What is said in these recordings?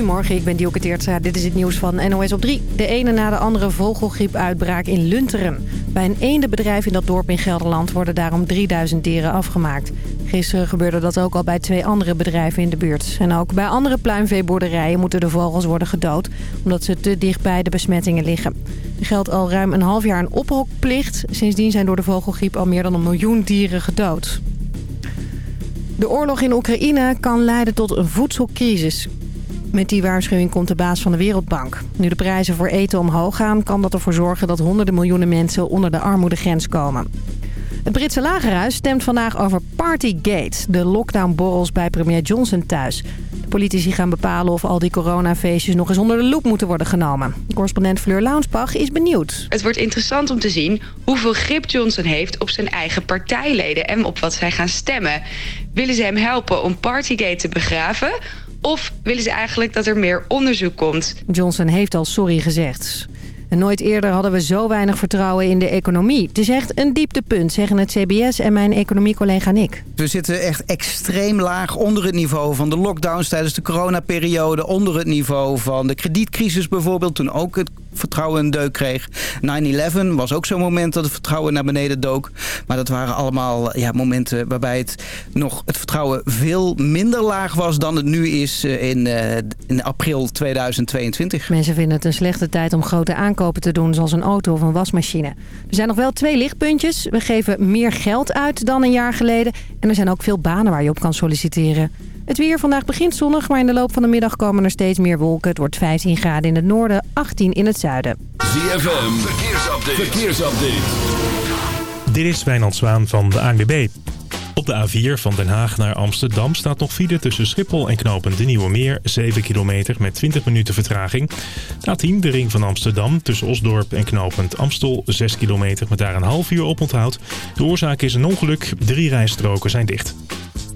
Goedemorgen, ik ben Teertstra. Dit is het nieuws van NOS op 3. De ene na de andere vogelgriepuitbraak in Lunteren. Bij een eendenbedrijf in dat dorp in Gelderland worden daarom 3000 dieren afgemaakt. Gisteren gebeurde dat ook al bij twee andere bedrijven in de buurt. En ook bij andere pluimveeboerderijen moeten de vogels worden gedood... omdat ze te dicht bij de besmettingen liggen. Er geldt al ruim een half jaar een ophokplicht. Sindsdien zijn door de vogelgriep al meer dan een miljoen dieren gedood. De oorlog in Oekraïne kan leiden tot een voedselcrisis. Met die waarschuwing komt de baas van de Wereldbank. Nu de prijzen voor eten omhoog gaan... kan dat ervoor zorgen dat honderden miljoenen mensen onder de armoedegrens komen. Het Britse lagerhuis stemt vandaag over Partygate... de lockdownborrels bij premier Johnson thuis. De politici gaan bepalen of al die coronafeestjes nog eens onder de loep moeten worden genomen. Correspondent Fleur Launsbach is benieuwd. Het wordt interessant om te zien hoeveel grip Johnson heeft op zijn eigen partijleden... en op wat zij gaan stemmen. Willen ze hem helpen om Partygate te begraven... Of willen ze eigenlijk dat er meer onderzoek komt? Johnson heeft al sorry gezegd. En nooit eerder hadden we zo weinig vertrouwen in de economie. Het is echt een dieptepunt, zeggen het CBS en mijn economiecollega Nick. We zitten echt extreem laag onder het niveau van de lockdowns tijdens de coronaperiode. Onder het niveau van de kredietcrisis bijvoorbeeld, toen ook het vertrouwen een deuk kreeg. 9-11 was ook zo'n moment dat het vertrouwen naar beneden dook. Maar dat waren allemaal ja, momenten waarbij het, nog, het vertrouwen veel minder laag was dan het nu is eh, in, uh, in april 2022. Mensen vinden het een slechte tijd om grote aankopen te doen, zoals een auto of een wasmachine. Er zijn nog wel twee lichtpuntjes. We geven meer geld uit dan een jaar geleden. En er zijn ook veel banen waar je op kan solliciteren. Het weer vandaag begint zonnig, maar in de loop van de middag komen er steeds meer wolken. Het wordt 15 graden in het noorden, 18 in het zuiden. ZFM, verkeersupdate. verkeersupdate. Dit is Wijnand Zwaan van de ANWB. Op de A4 van Den Haag naar Amsterdam staat nog file tussen Schiphol en Knopen de Nieuwe Meer. 7 kilometer met 20 minuten vertraging. De A10, de ring van Amsterdam, tussen Osdorp en Knopend Amstel. 6 kilometer met daar een half uur op onthoud. De oorzaak is een ongeluk. Drie rijstroken zijn dicht.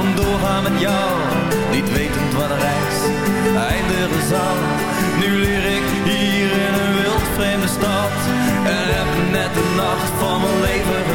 vandoor gaan met jou, niet wetend waar de reis eindigen zal. Nu leer ik hier in een wild vreemde stad en heb net de nacht van mijn leven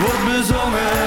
wordt bezongen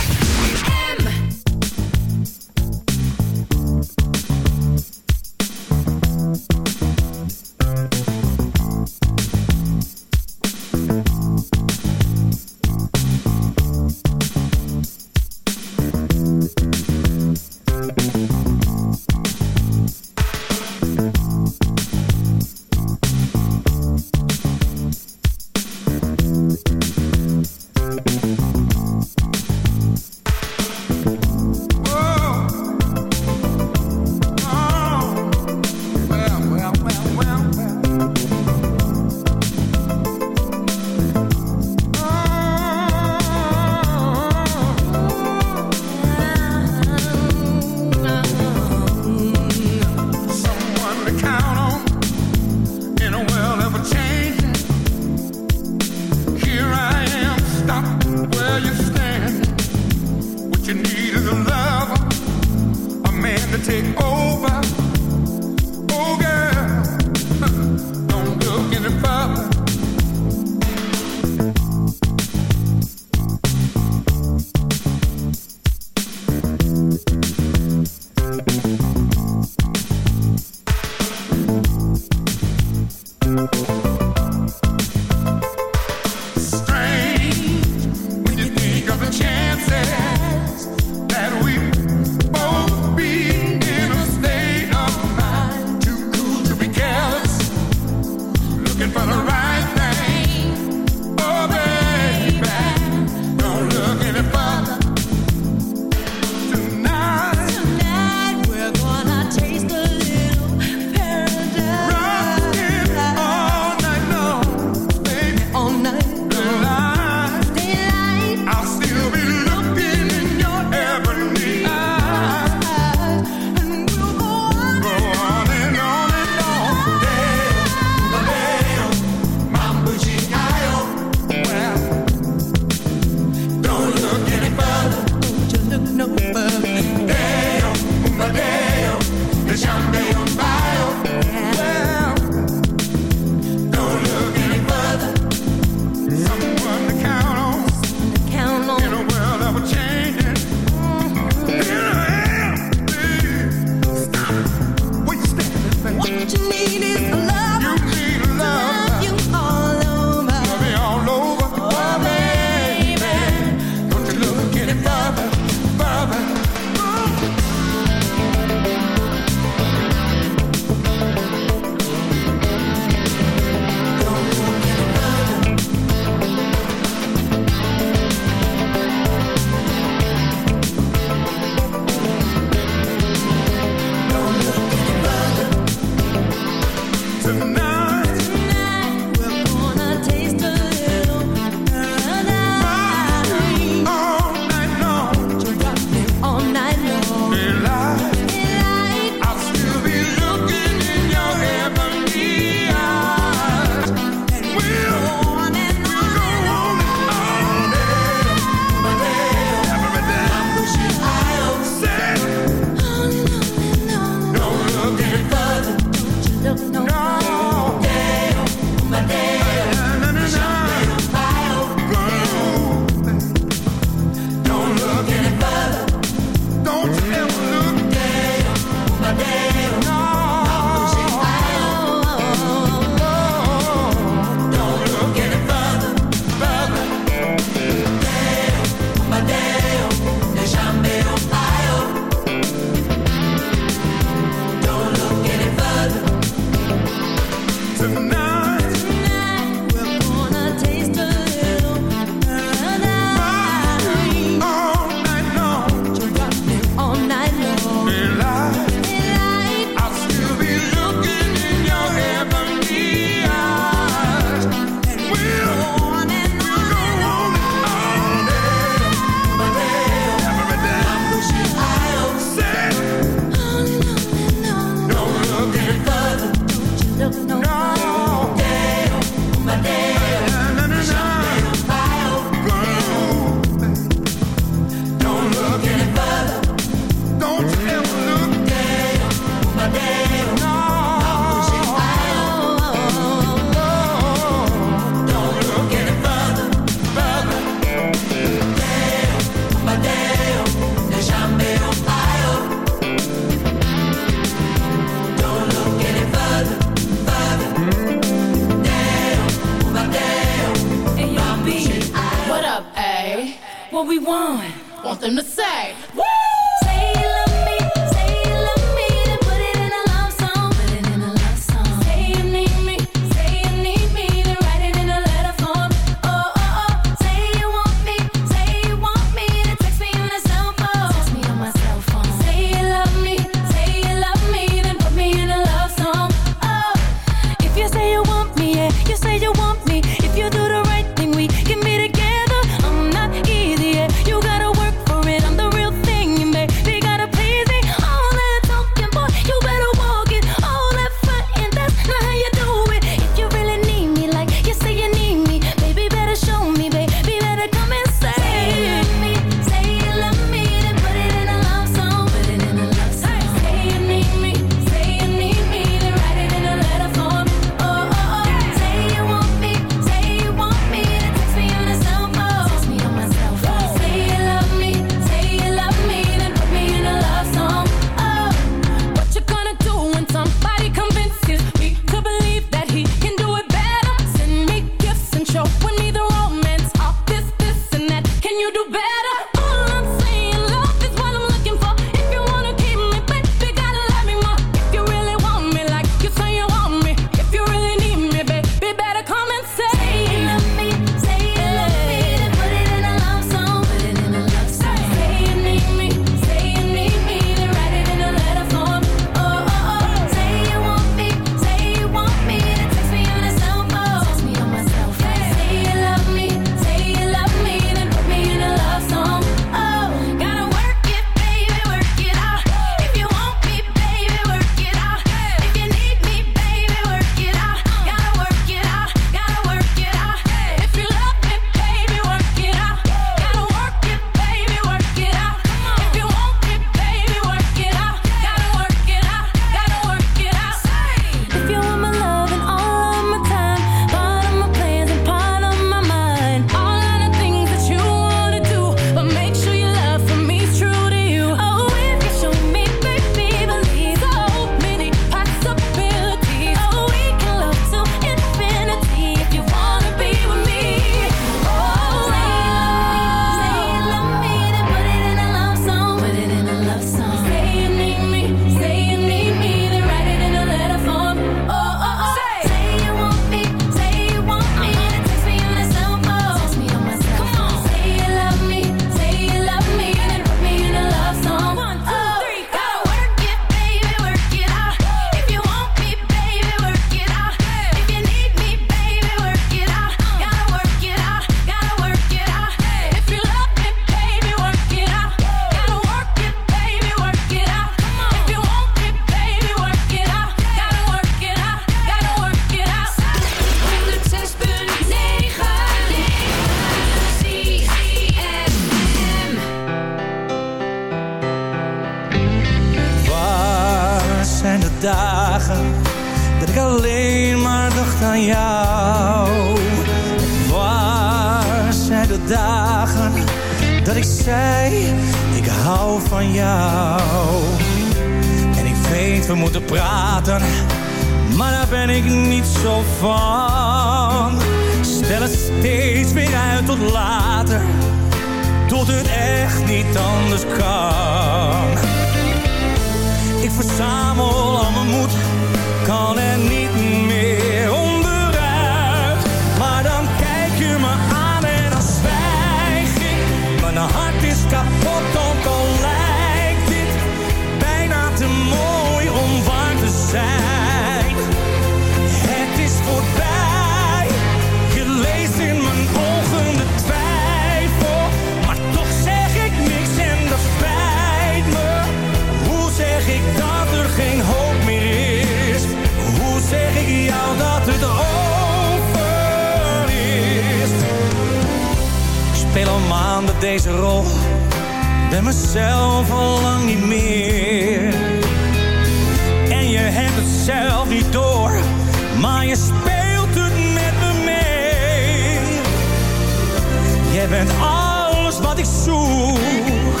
Jij bent alles wat ik zoek,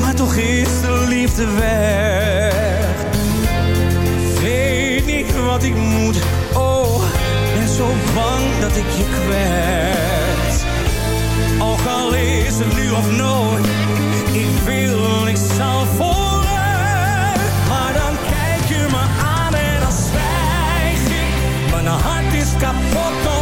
maar toch is de liefde weg. Weet niet wat ik moet, oh, ben zo bang dat ik je kwets. Ook al is het nu of nooit, ik wil, ik zal voelen. Maar dan kijk je me aan en dan zwijg ik, mijn hart is kapot.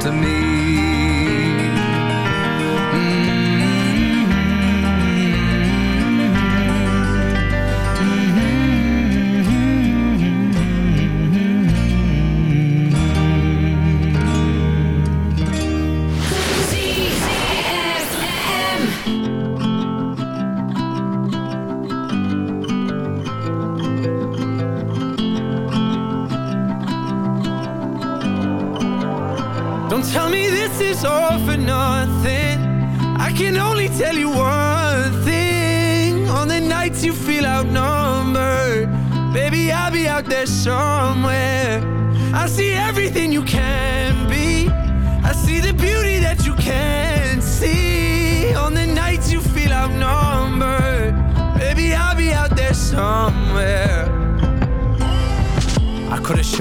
To me.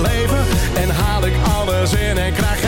leven en haal ik alles in en krijg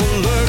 ongeluk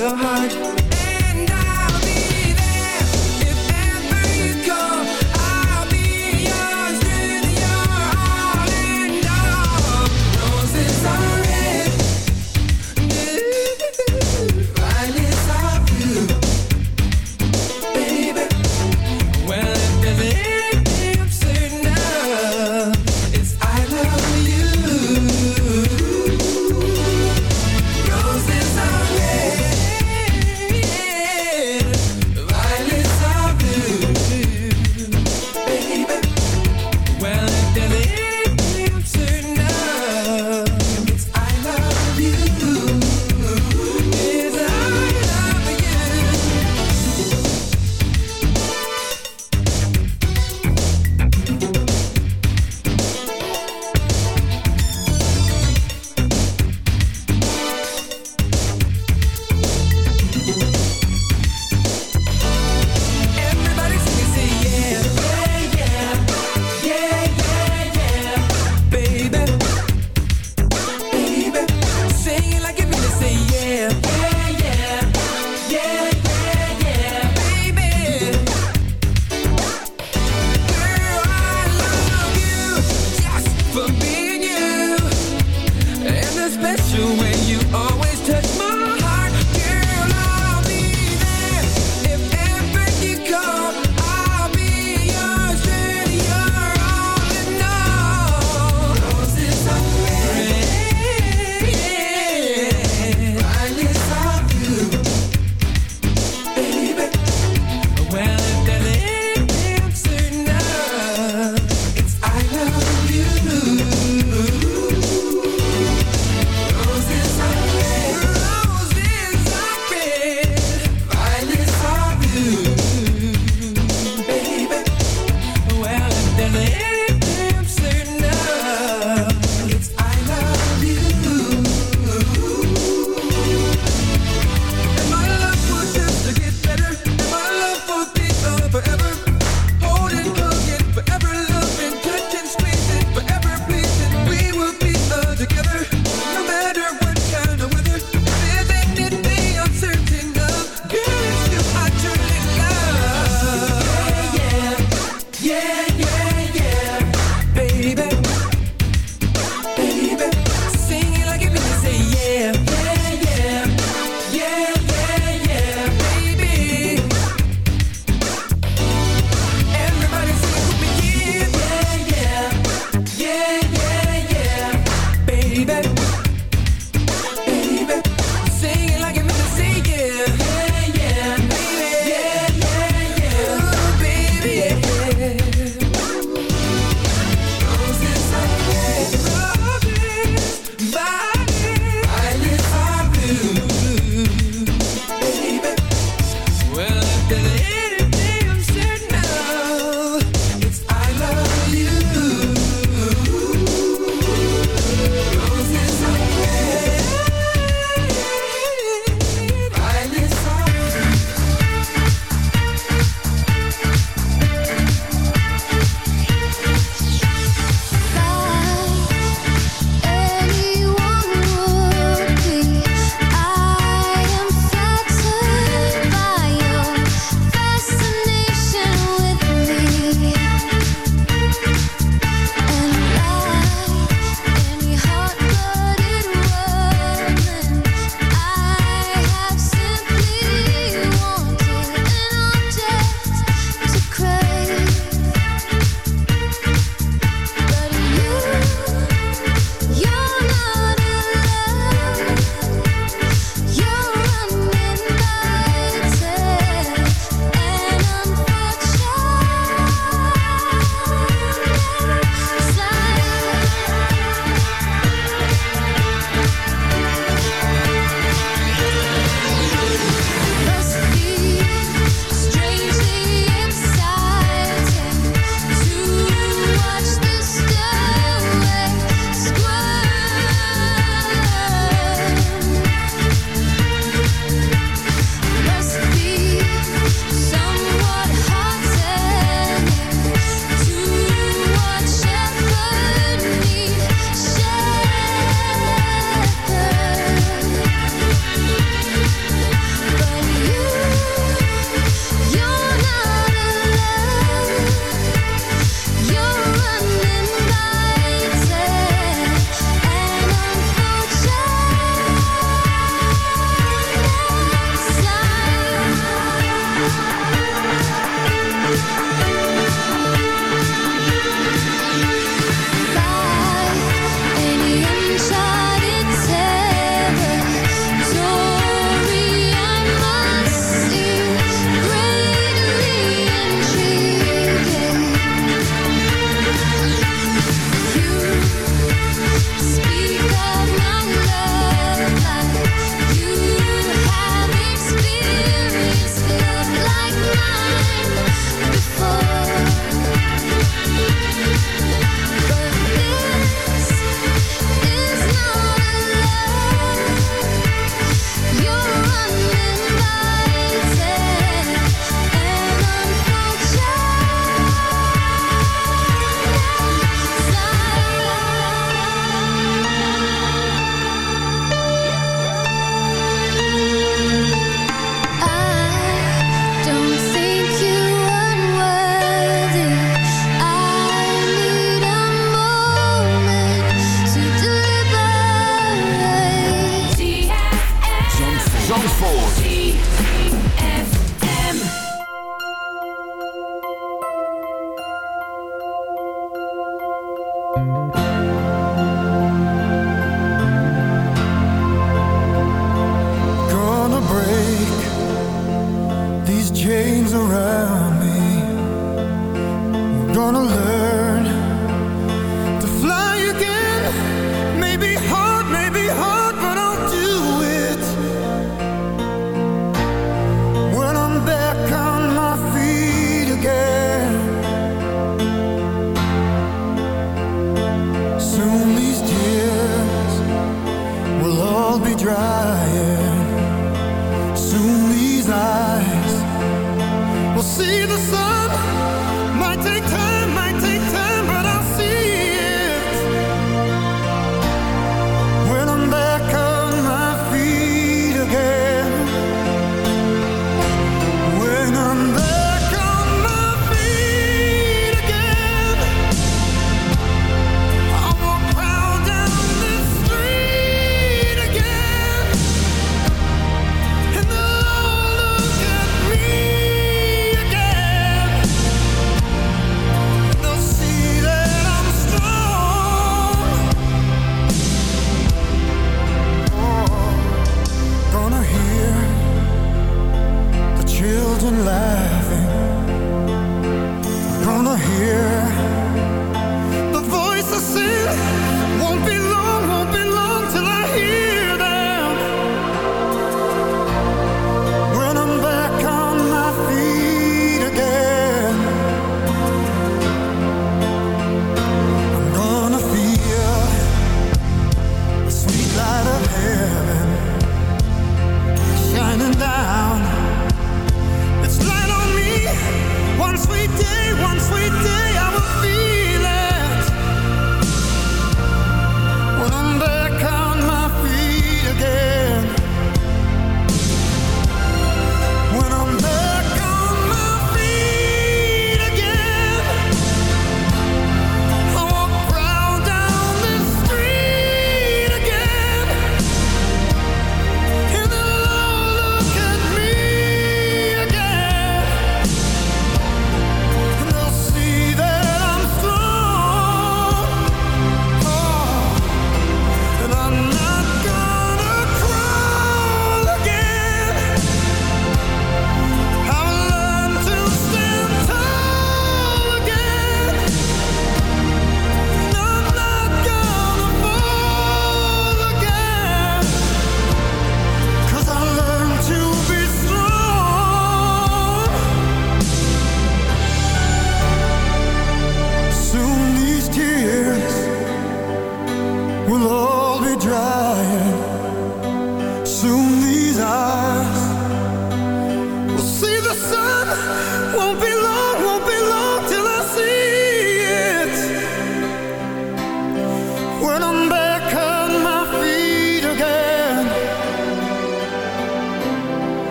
your heart.